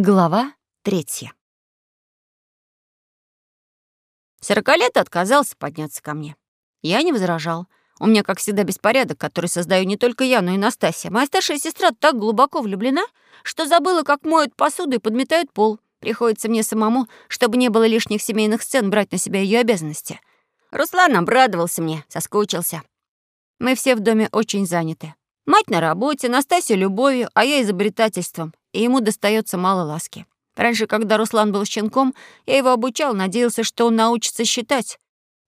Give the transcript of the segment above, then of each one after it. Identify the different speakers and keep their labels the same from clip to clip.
Speaker 1: Глава третья. Сорокалет отказался подняться ко мне. Я не возражал. У меня, как всегда, беспорядок, который создаю не только я, но и Настасья. Моя старшая сестра так глубоко влюблена, что забыла, как моют посуду и подметают пол. Приходится мне самому, чтобы не было лишних семейных сцен, брать на себя ее обязанности. Руслан обрадовался мне, соскучился. Мы все в доме очень заняты. Мать на работе, Настасья любовью, а я изобретательством, и ему достается мало ласки. Раньше, когда Руслан был щенком, я его обучал, надеялся, что он научится считать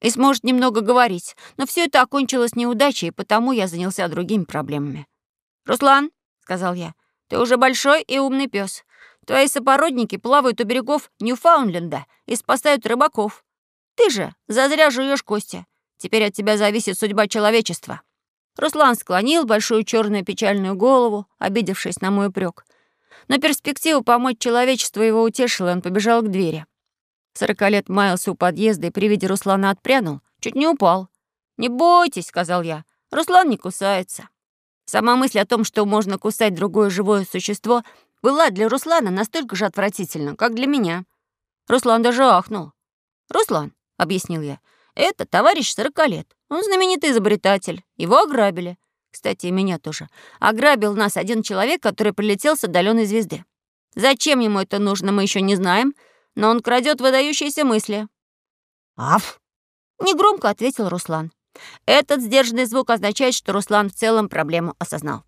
Speaker 1: и сможет немного говорить, но все это окончилось неудачей, и потому я занялся другими проблемами. «Руслан», — сказал я, — «ты уже большой и умный пес. Твои сопородники плавают у берегов Ньюфаундленда и спасают рыбаков. Ты же зазря жуешь кости. Теперь от тебя зависит судьба человечества». Руслан склонил большую черную печальную голову, обидевшись на мой упрек. Но перспектива помочь человечеству его утешила, и он побежал к двери. Сорокалет маялся у подъезда и при виде Руслана отпрянул, чуть не упал. «Не бойтесь», — сказал я, — «Руслан не кусается». Сама мысль о том, что можно кусать другое живое существо, была для Руслана настолько же отвратительна, как для меня. Руслан даже ахнул. «Руслан», — объяснил я, — «это товарищ Сорокалет. Он знаменитый изобретатель. Его ограбили. Кстати, и меня тоже. Ограбил нас один человек, который прилетел с отдаленной звезды. Зачем ему это нужно, мы еще не знаем, но он крадет выдающиеся мысли».
Speaker 2: «Аф!»
Speaker 1: — негромко ответил Руслан. Этот сдержанный звук означает, что Руслан в целом проблему осознал.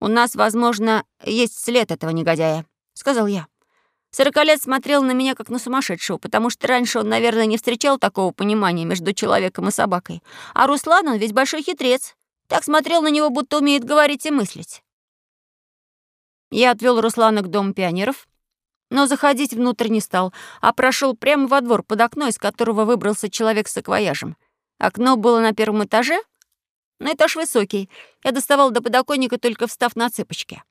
Speaker 1: «У нас, возможно, есть след этого негодяя», — сказал я. Сорокалет смотрел на меня как на сумасшедшего, потому что раньше он, наверное, не встречал такого понимания между человеком и собакой. А Руслан, он ведь большой хитрец. Так смотрел на него, будто умеет говорить и мыслить. Я отвел Руслана к дому пионеров, но заходить внутрь не стал, а прошел прямо во двор под окно, из которого выбрался человек с акваяжем. Окно было на первом этаже, но этаж высокий. Я доставал до подоконника, только встав на цыпочки.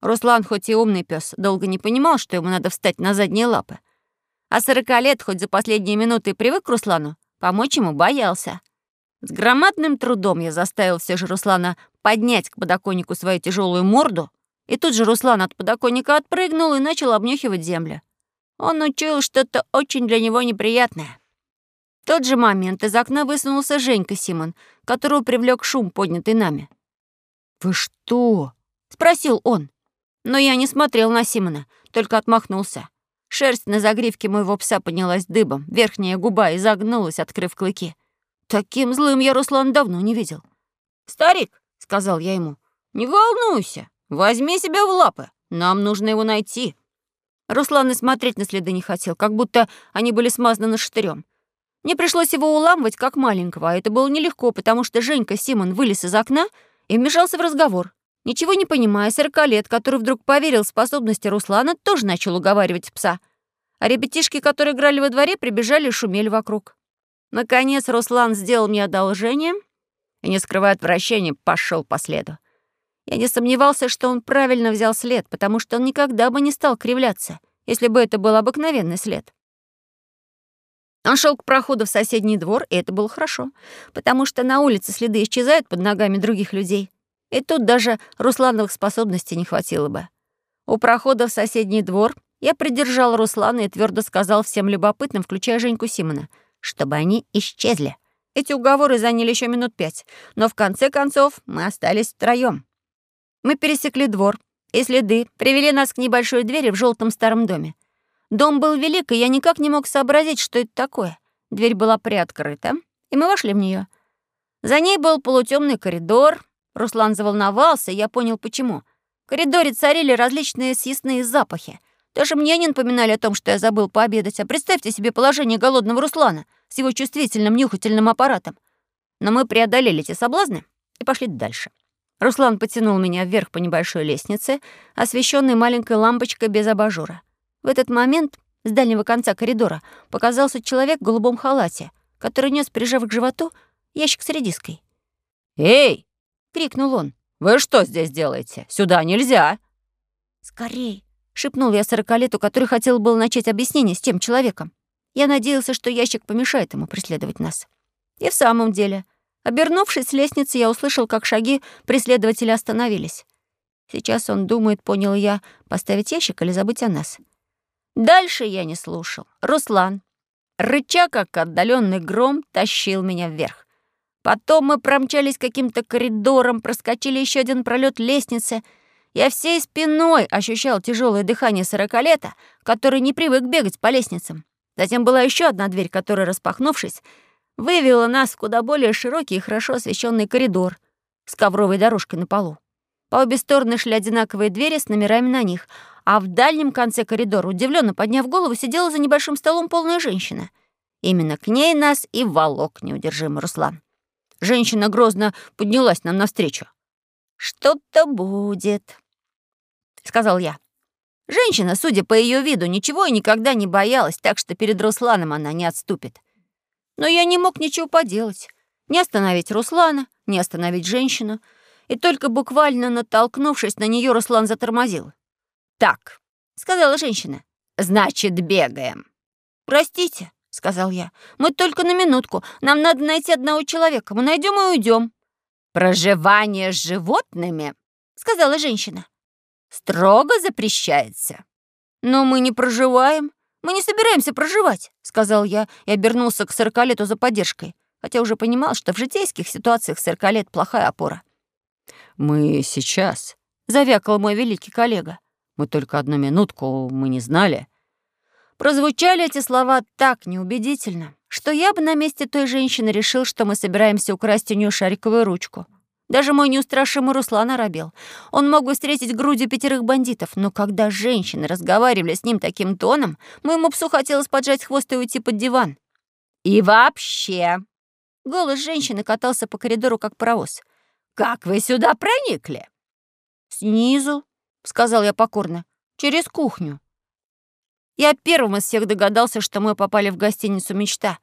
Speaker 1: Руслан, хоть и умный пес, долго не понимал, что ему надо встать на задние лапы. А сорокалет, хоть за последние минуты привык к Руслану, помочь ему боялся. С громадным трудом я заставил все же Руслана поднять к подоконнику свою тяжелую морду, и тут же Руслан от подоконника отпрыгнул и начал обнюхивать землю. Он учуял что-то очень для него неприятное. В тот же момент из окна высунулся Женька Симон, которого привлек шум, поднятый нами.
Speaker 2: «Вы что?»
Speaker 1: — спросил он. Но я не смотрел на Симона, только отмахнулся. Шерсть на загривке моего пса поднялась дыбом, верхняя губа изогнулась, открыв клыки. Таким злым я Руслан давно не видел. «Старик», — сказал я ему, — «не волнуйся, возьми себя в лапы, нам нужно его найти». Руслан и смотреть на следы не хотел, как будто они были смазаны штырем. Мне пришлось его уламывать как маленького, а это было нелегко, потому что Женька Симон вылез из окна и вмешался в разговор. Ничего не понимая, сорокалет, который вдруг поверил в способности Руслана, тоже начал уговаривать пса. А ребятишки, которые играли во дворе, прибежали и шумели вокруг. Наконец Руслан сделал мне одолжение и, не скрывая отвращения, пошел по следу. Я не сомневался, что он правильно взял след, потому что он никогда бы не стал кривляться, если бы это был обыкновенный след. Он шел к проходу в соседний двор, и это было хорошо, потому что на улице следы исчезают под ногами других людей. И тут даже Руслановых способностей не хватило бы. У прохода в соседний двор я придержал Руслана и твердо сказал всем любопытным, включая Женьку Симона, чтобы они исчезли. Эти уговоры заняли еще минут пять, но в конце концов мы остались втроем. Мы пересекли двор, и следы привели нас к небольшой двери в желтом старом доме. Дом был велик, и я никак не мог сообразить, что это такое. Дверь была приоткрыта, и мы вошли в нее. За ней был полутемный коридор, Руслан заволновался, и я понял, почему. В коридоре царили различные съестные запахи. Даже мне не напоминали о том, что я забыл пообедать. А представьте себе положение голодного Руслана с его чувствительным нюхательным аппаратом. Но мы преодолели эти соблазны и пошли дальше. Руслан потянул меня вверх по небольшой лестнице, освещенной маленькой лампочкой без абажура. В этот момент с дальнего конца коридора показался человек в голубом халате, который нес, прижав к животу, ящик с редиской.
Speaker 2: «Эй!»
Speaker 1: — крикнул он.
Speaker 2: «Вы что здесь делаете? Сюда нельзя!»
Speaker 1: «Скорей!» — шепнул я сорокалету, который хотел был начать объяснение с тем человеком. Я надеялся, что ящик помешает ему преследовать нас. И в самом деле, обернувшись с лестницы, я услышал, как шаги преследователя остановились. Сейчас он думает, понял я, поставить ящик или забыть о нас. Дальше я не слушал. Руслан, рыча как отдаленный гром, тащил меня вверх. Потом мы промчались каким-то коридором, проскочили еще один пролет лестницы. Я всей спиной ощущал тяжелое дыхание сорокалета, который не привык бегать по лестницам. Затем была еще одна дверь, которая, распахнувшись, вывела нас в куда более широкий и хорошо освещенный коридор с ковровой дорожкой на полу. По обе стороны шли одинаковые двери с номерами на них, а в дальнем конце коридора, удивленно подняв голову, сидела за небольшим столом полная женщина. Именно к ней нас и волок неудержимый Руслан. Женщина грозно поднялась нам навстречу. «Что-то будет», — сказал я. Женщина, судя по ее виду, ничего и никогда не боялась, так что перед Русланом она не отступит. Но я не мог ничего поделать. Не остановить Руслана, не остановить женщину — и только буквально натолкнувшись на нее, Руслан затормозил. «Так», — сказала женщина, — «значит, бегаем». «Простите», — сказал я, — «мы только на минутку. Нам надо найти одного человека. Мы найдем и уйдем». «Проживание с животными», — сказала женщина, — «строго запрещается». «Но мы не проживаем. Мы не собираемся проживать», — сказал я и обернулся к сорокалету за поддержкой, хотя уже понимал, что в житейских ситуациях сорокалет — плохая опора.
Speaker 2: «Мы сейчас», — завякал мой великий коллега. «Мы только одну минутку, мы не знали».
Speaker 1: Прозвучали эти слова так неубедительно, что я бы на месте той женщины решил, что мы собираемся украсть у нее шариковую ручку. Даже мой неустрашимый Руслан оробел. Он мог бы встретить грудью пятерых бандитов, но когда женщины разговаривали с ним таким тоном, моему псу хотелось поджать хвост и уйти под диван. «И вообще...» Голос женщины катался по коридору, как паровоз. «Как вы сюда проникли?» «Снизу», — сказал я покорно, — «через кухню». Я первым из всех догадался, что мы попали в гостиницу «Мечта»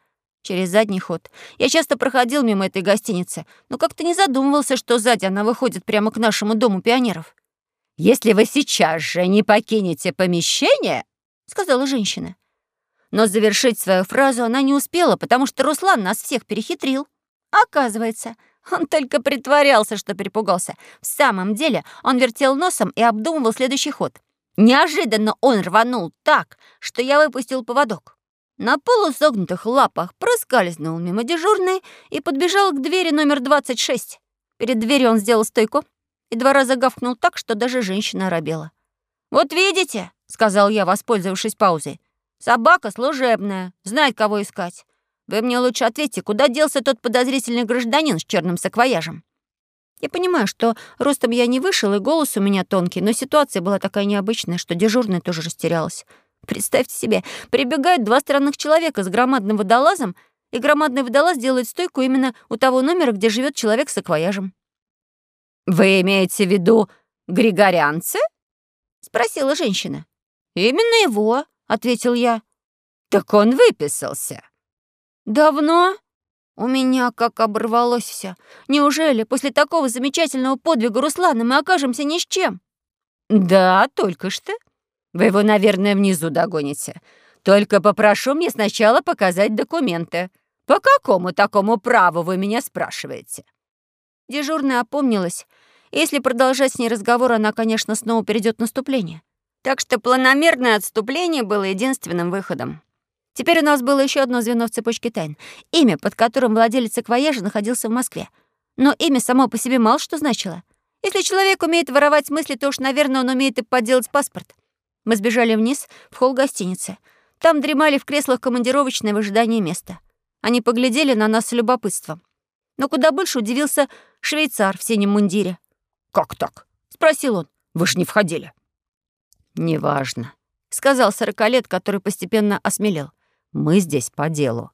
Speaker 1: через задний ход. Я часто проходил мимо этой гостиницы, но как-то не задумывался, что сзади она выходит прямо к нашему дому пионеров. «Если вы сейчас же не покинете помещение», — сказала женщина. Но завершить свою фразу она не успела, потому что Руслан нас всех перехитрил. Оказывается, он только притворялся, что перепугался. В самом деле он вертел носом и обдумывал следующий ход. Неожиданно он рванул так, что я выпустил поводок. На полусогнутых лапах проскользнул мимо дежурной и подбежал к двери номер 26. Перед дверью он сделал стойку и два раза гавкнул так, что даже женщина оробела. «Вот видите», — сказал я, воспользовавшись паузой, «собака служебная, знает, кого искать. Вы мне лучше ответьте, куда делся тот подозрительный гражданин с черным саквояжем? Я понимаю, что ростом я не вышел, и голос у меня тонкий, но ситуация была такая необычная, что дежурная тоже растерялась. Представьте себе, прибегают два странных человека с громадным водолазом, и громадный водолаз делает стойку именно у того номера, где живет человек с саквояжем. «Вы имеете в виду григорианцы?» — спросила женщина. «Именно его», — ответил я. «Так он выписался», «Давно?» У меня как оборвалось все. Неужели после такого замечательного подвига Руслана мы окажемся ни с чем? Да, только что. Вы его, наверное, внизу догоните. Только попрошу мне сначала показать документы. По какому такому праву вы меня спрашиваете? Дежурная опомнилась. Если продолжать с ней разговор, она, конечно, снова перейдет наступление. Так что планомерное отступление было единственным выходом. Теперь у нас было еще одно звено в цепочке тайн. Имя, под которым владелец саквояжа находился в Москве. Но имя само по себе мало что значило. Если человек умеет воровать мысли, то уж, наверное, он умеет и подделать паспорт. Мы сбежали вниз, в холл гостиницы. Там дремали в креслах командировочные в ожидании места. Они поглядели на нас с любопытством. Но куда больше удивился швейцар в синем мундире.
Speaker 2: «Как так?»
Speaker 1: — спросил он.
Speaker 2: «Вы же не входили».
Speaker 1: «Неважно», — сказал сорокалет, который постепенно осмелел. Мы здесь по делу».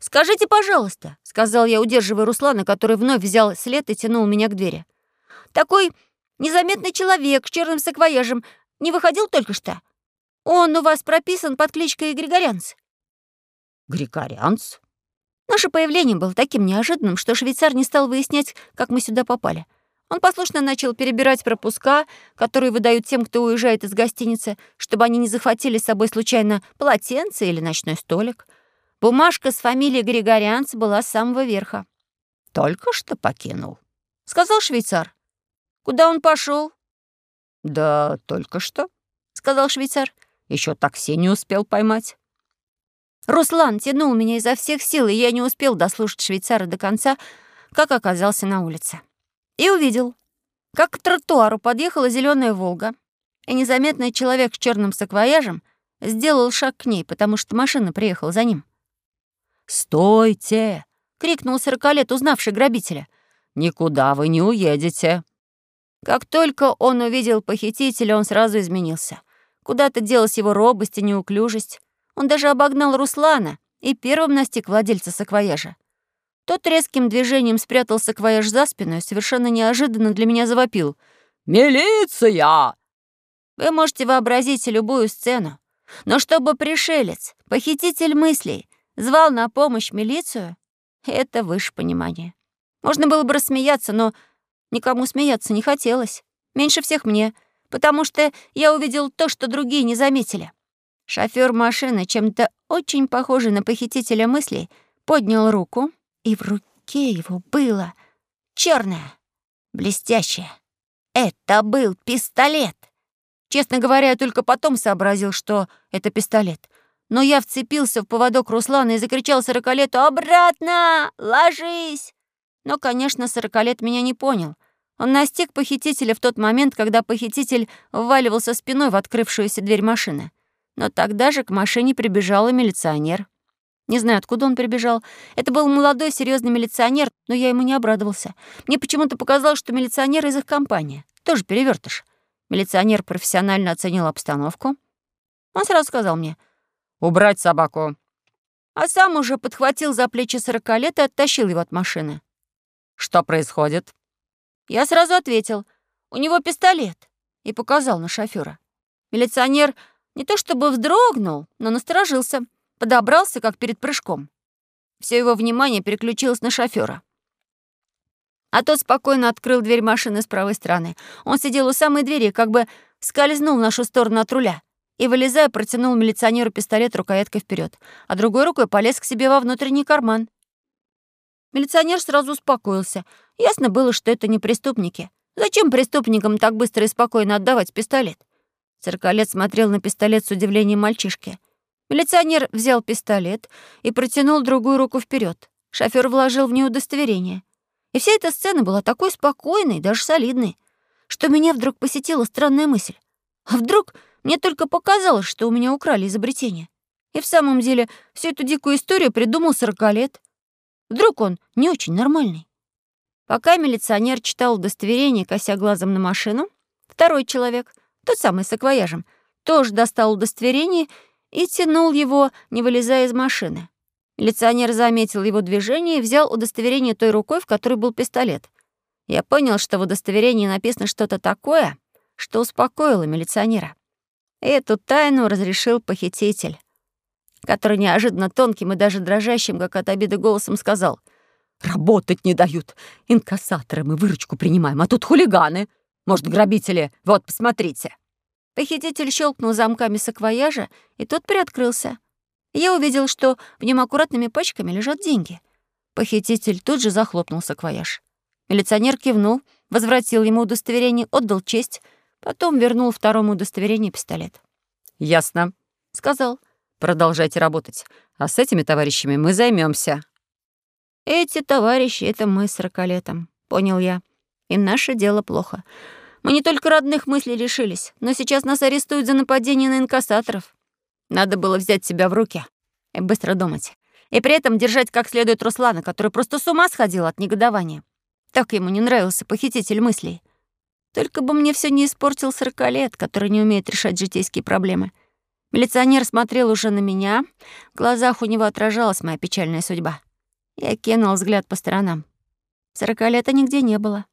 Speaker 1: «Скажите, пожалуйста», — сказал я, удерживая Руслана, который вновь взял след и тянул меня к двери. «Такой незаметный человек с черным саквояжем не выходил только что? Он у вас прописан под кличкой Григорянц».
Speaker 2: «Григорянц?»
Speaker 1: Наше появление было таким неожиданным, что швейцар не стал выяснять, как мы сюда попали. Он послушно начал перебирать пропуска, которые выдают тем, кто уезжает из гостиницы, чтобы они не захватили с собой случайно полотенце или ночной столик. Бумажка с фамилией Григорианц была с самого верха.
Speaker 2: «Только что покинул», —
Speaker 1: сказал швейцар. «Куда он пошел?
Speaker 2: «Да только что», — сказал швейцар. Еще такси не успел поймать».
Speaker 1: Руслан тянул меня изо всех сил, и я не успел дослушать швейцара до конца, как оказался на улице. И увидел, как к тротуару подъехала зеленая «Волга», и незаметный человек с черным саквояжем сделал шаг к ней, потому что машина приехала за ним.
Speaker 2: «Стойте!»
Speaker 1: — крикнул сорокалет, узнавший грабителя.
Speaker 2: «Никуда вы не уедете!»
Speaker 1: Как только он увидел похитителя, он сразу изменился. Куда-то делась его робость и неуклюжесть. Он даже обогнал Руслана и первым настиг владельца саквояжа. Тот резким движением спрятал саквояж за спину и совершенно неожиданно для меня завопил.
Speaker 2: «Милиция!»
Speaker 1: Вы можете вообразить любую сцену. Но чтобы пришелец, похититель мыслей, звал на помощь милицию, это выше понимания. Можно было бы рассмеяться, но никому смеяться не хотелось. Меньше всех мне, потому что я увидел то, что другие не заметили. Шофёр машины, чем-то очень похожий на похитителя мыслей, поднял руку, и в руке его было черное, блестящее. Это был пистолет. Честно говоря, я только потом сообразил, что это пистолет. Но я вцепился в поводок Руслана и закричал сорокалету «Обратно! Ложись!» Но, конечно, сорокалет меня не понял. Он настиг похитителя в тот момент, когда похититель вваливался спиной в открывшуюся дверь машины. Но тогда же к машине прибежал и милиционер. Не знаю, откуда он прибежал. Это был молодой, серьезный милиционер, но я ему не обрадовался. Мне почему-то показалось, что милиционер из их компании. Тоже перевертыш. Милиционер профессионально оценил обстановку. Он сразу сказал мне
Speaker 2: «Убрать собаку».
Speaker 1: А сам уже подхватил за плечи сорока лет и оттащил его от машины.
Speaker 2: «Что происходит?»
Speaker 1: Я сразу ответил «У него пистолет» и показал на шофера. Милиционер не то чтобы вздрогнул, но насторожился, подобрался, как перед прыжком. Все его внимание переключилось на шофера. А тот спокойно открыл дверь машины с правой стороны. Он сидел у самой двери, как бы скользнул в нашу сторону от руля. И, вылезая, протянул милиционеру пистолет рукояткой вперед, а другой рукой полез к себе во внутренний карман. Милиционер сразу успокоился. Ясно было, что это не преступники. Зачем преступникам так быстро и спокойно отдавать пистолет? Циркалет смотрел на пистолет с удивлением мальчишки. Милиционер взял пистолет и протянул другую руку вперед. Шофер вложил в нее удостоверение. И вся эта сцена была такой спокойной, даже солидной, что меня вдруг посетила странная мысль. А вдруг мне только показалось, что у меня украли изобретение? И в самом деле всю эту дикую историю придумал сорокалет. Вдруг он не очень нормальный? Пока милиционер читал удостоверение, кося глазом на машину, второй человек, тот самый с акваяжем, тоже достал удостоверение и тянул его, не вылезая из машины. Милиционер заметил его движение и взял удостоверение той рукой, в которой был пистолет. Я понял, что в удостоверении написано что-то такое, что успокоило милиционера. Эту тайну разрешил похититель, который неожиданно тонким и даже дрожащим, как от обиды голосом сказал «Работать не дают. Инкассаторы мы выручку принимаем, а тут хулиганы. Может, грабители? Вот, посмотрите». Похититель щелкнул замками саквояжа, и тот приоткрылся. Я увидел, что в нем аккуратными пачками лежат деньги. Похититель тут же захлопнул саквояж. Милиционер кивнул, возвратил ему удостоверение, отдал честь, потом вернул второму удостоверение пистолет.
Speaker 2: «Ясно», — сказал. «Продолжайте работать. А с этими товарищами мы займемся.
Speaker 1: «Эти товарищи — это мы с Роколетом», — понял я. «И наше дело плохо. Мы не только родных мыслей лишились, но сейчас нас арестуют за нападение на инкассаторов. Надо было взять себя в руки и быстро думать. И при этом держать как следует Руслана, который просто с ума сходил от негодования. Так ему не нравился похититель мыслей. Только бы мне все не испортил сорокалет, который не умеет решать житейские проблемы. Милиционер смотрел уже на меня. В глазах у него отражалась моя печальная судьба. Я кинул взгляд по сторонам. Сорокалета нигде не было.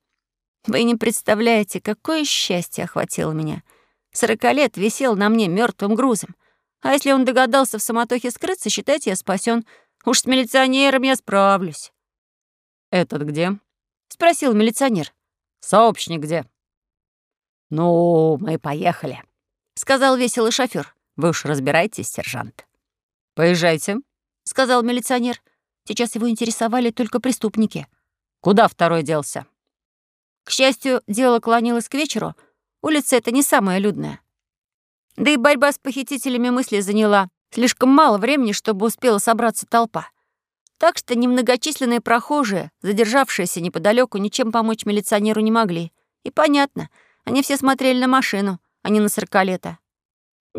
Speaker 1: Вы не представляете, какое счастье охватило меня. Сорокалет висел на мне мертвым грузом. А если он догадался в самотохе скрыться, считайте, я спасен. Уж с милиционером я справлюсь».
Speaker 2: «Этот где?»
Speaker 1: — спросил милиционер.
Speaker 2: «Сообщник где?»
Speaker 1: «Ну, мы поехали», — сказал веселый шофер. «Вы уж разбирайтесь, сержант».
Speaker 2: «Поезжайте», —
Speaker 1: сказал милиционер. Сейчас его интересовали только преступники.
Speaker 2: «Куда второй делся?»
Speaker 1: К счастью, дело клонилось к вечеру. Улица — это не самая людная. Да и борьба с похитителями мысли заняла слишком мало времени, чтобы успела собраться толпа. Так что немногочисленные прохожие, задержавшиеся неподалеку, ничем помочь милиционеру не могли. И понятно, они все смотрели на машину, а не на сорокалета.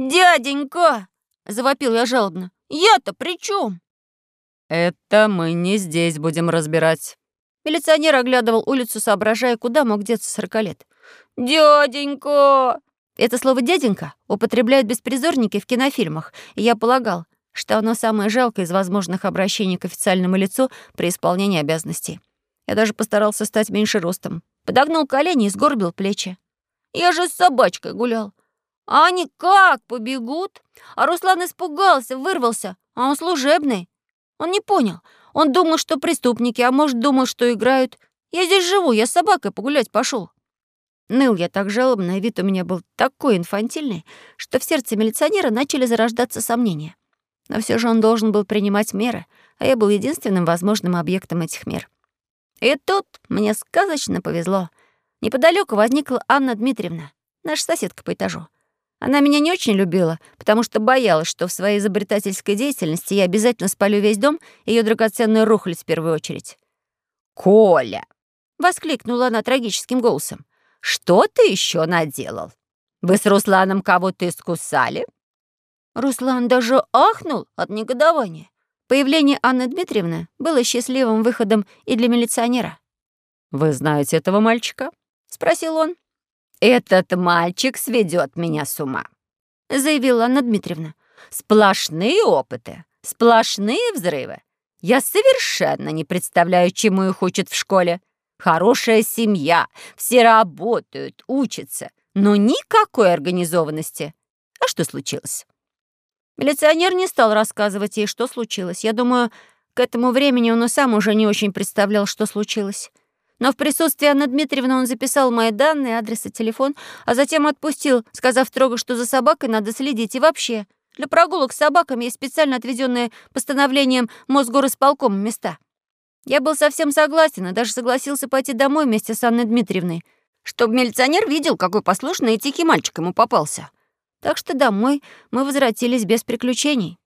Speaker 1: «Дяденька!» — завопил я жалобно. «Я-то при чем?
Speaker 2: «Это мы не здесь будем разбирать».
Speaker 1: Милиционер оглядывал улицу, соображая, куда мог деться сорокалет. «Дяденька!» Это слово «дяденька» употребляют беспризорники в кинофильмах, и я полагал, что оно самое жалкое из возможных обращений к официальному лицу при исполнении обязанностей. Я даже постарался стать меньше ростом. Подогнул колени и сгорбил плечи. Я же с собачкой гулял. А они как побегут? А Руслан испугался, вырвался, а он служебный. Он не понял. Он думал, что преступники, а может, думал, что играют. Я здесь живу, я с собакой погулять пошел. Ныл я так жалобно, вид у меня был такой инфантильный, что в сердце милиционера начали зарождаться сомнения. Но все же он должен был принимать меры, а я был единственным возможным объектом этих мер. И тут мне сказочно повезло. Неподалеку возникла Анна Дмитриевна, наша соседка по этажу. Она меня не очень любила, потому что боялась, что в своей изобретательской деятельности я обязательно спалю весь дом и ее драгоценную рухлядь в первую очередь. «Коля!» — воскликнула она трагическим голосом. «Что ты еще наделал? Вы с Русланом кого-то искусали?» Руслан даже ахнул от негодования. Появление Анны Дмитриевны было счастливым выходом и для милиционера.
Speaker 2: «Вы знаете этого мальчика?»
Speaker 1: — спросил он.
Speaker 2: «Этот мальчик сведет меня с ума», — заявила Анна Дмитриевна. «Сплошные опыты, сплошные взрывы. Я совершенно не представляю, чему их учат в школе. Хорошая семья, все работают, учатся, но никакой организованности. А что случилось?»
Speaker 1: Милиционер не стал рассказывать ей, что случилось. Я думаю, к этому времени он и сам уже не очень представлял, что случилось. Но в присутствии Анны Дмитриевны он записал мои данные, адрес и телефон, а затем отпустил, сказав строго, что за собакой надо следить. И вообще, для прогулок с собаками есть специально отведенные постановлением Мосгорисполкома места. Я был совсем согласен и даже согласился пойти домой вместе с Анной Дмитриевной, чтобы милиционер видел, какой послушный и тихий мальчик ему попался. Так что домой мы возвратились без приключений.